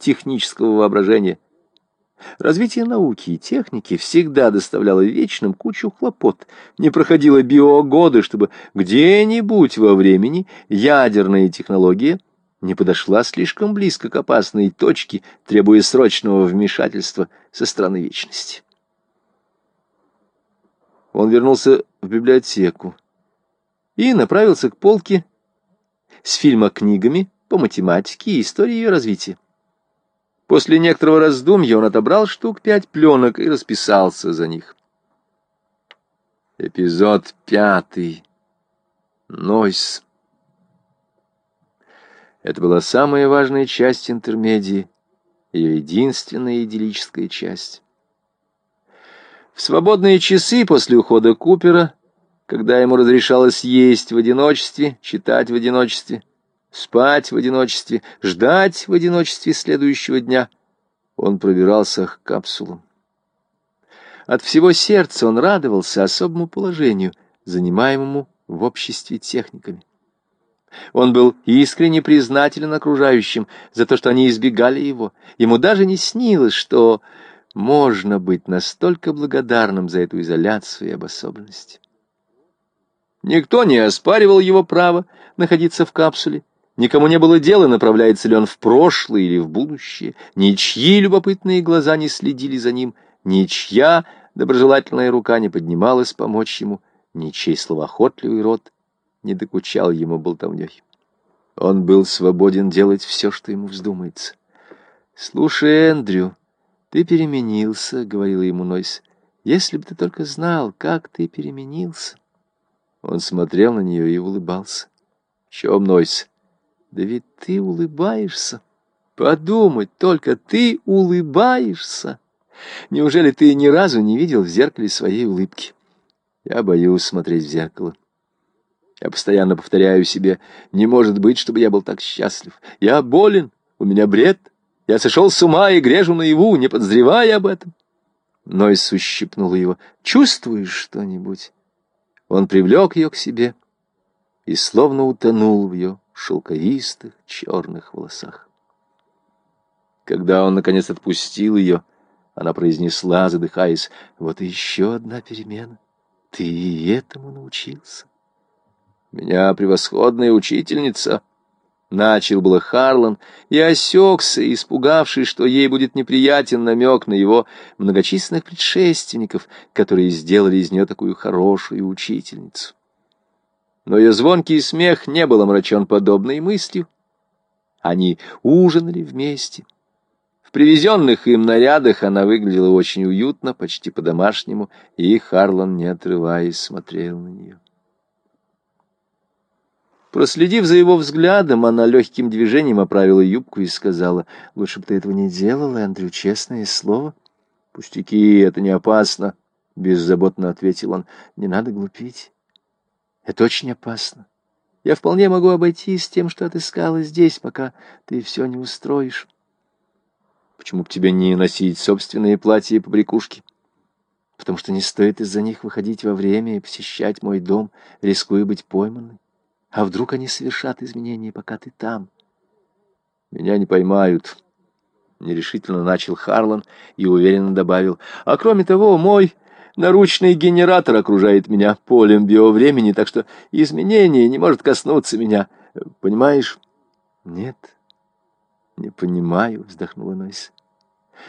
технического воображения. Развитие науки и техники всегда доставляло вечным кучу хлопот. Не проходило биогоды, чтобы где-нибудь во времени ядерная технология не подошла слишком близко к опасной точке, требуя срочного вмешательства со стороны вечности. Он вернулся в библиотеку и направился к полке с фильма-книгами по математике и истории ее развития. После некоторого раздумья он отобрал штук пять пленок и расписался за них. Эпизод пятый. Нойс. Это была самая важная часть интермедии, ее единственная идиллическая часть. В свободные часы после ухода Купера, когда ему разрешалось есть в одиночестве, читать в одиночестве, спать в одиночестве, ждать в одиночестве следующего дня. Он пробирался к капсулам. От всего сердца он радовался особому положению, занимаемому в обществе техниками. Он был искренне признателен окружающим за то, что они избегали его. Ему даже не снилось, что можно быть настолько благодарным за эту изоляцию и обособленность. Никто не оспаривал его право находиться в капсуле, Никому не было дела, направляется ли он в прошлое или в будущее. Ничьи любопытные глаза не следили за ним, ничья доброжелательная рука не поднималась помочь ему, ничей словоохотливый рот не докучал ему болтовней. Он был свободен делать все, что ему вздумается. «Слушай, Эндрю, ты переменился», — говорила ему Нойс. «Если бы ты только знал, как ты переменился». Он смотрел на нее и улыбался. «Чем, Нойс?» Да ведь ты улыбаешься. Подумать только, ты улыбаешься. Неужели ты ни разу не видел в зеркале своей улыбки? Я боюсь смотреть в зеркало. Я постоянно повторяю себе, не может быть, чтобы я был так счастлив. Я болен, у меня бред. Я сошел с ума и грежу наяву, не подозревая об этом. Нойс ущипнула его. «Чувствуешь что-нибудь?» Он привлек ее к себе и словно утонул в ее шелковистых черных волосах. Когда он, наконец, отпустил ее, она произнесла, задыхаясь, «Вот и еще одна перемена. Ты и этому научился». «Меня превосходная учительница», — начал было Харлан, и осекся, испугавшись, что ей будет неприятен намек на его многочисленных предшественников, которые сделали из нее такую хорошую учительницу но ее звонкий смех не был омрачен подобной мыслью. Они ужинали вместе. В привезенных им нарядах она выглядела очень уютно, почти по-домашнему, и Харлан, не отрываясь, смотрел на нее. Проследив за его взглядом, она легким движением оправила юбку и сказала, «Лучше бы ты этого не делал, Эндрю, честное слово». «Пустяки, это не опасно», — беззаботно ответил он, «не надо глупить». Это очень опасно. Я вполне могу обойтись тем, что отыскала здесь, пока ты все не устроишь. Почему бы тебе не носить собственные платья и побрякушки? Потому что не стоит из-за них выходить во время и посещать мой дом, рискуя быть пойманной. А вдруг они совершат изменения, пока ты там? Меня не поймают. Нерешительно начал Харлан и уверенно добавил. А кроме того, мой Наручный генератор окружает меня полем биовремени, так что изменение не может коснуться меня. Понимаешь? Нет, не понимаю, вздохнула Нойс.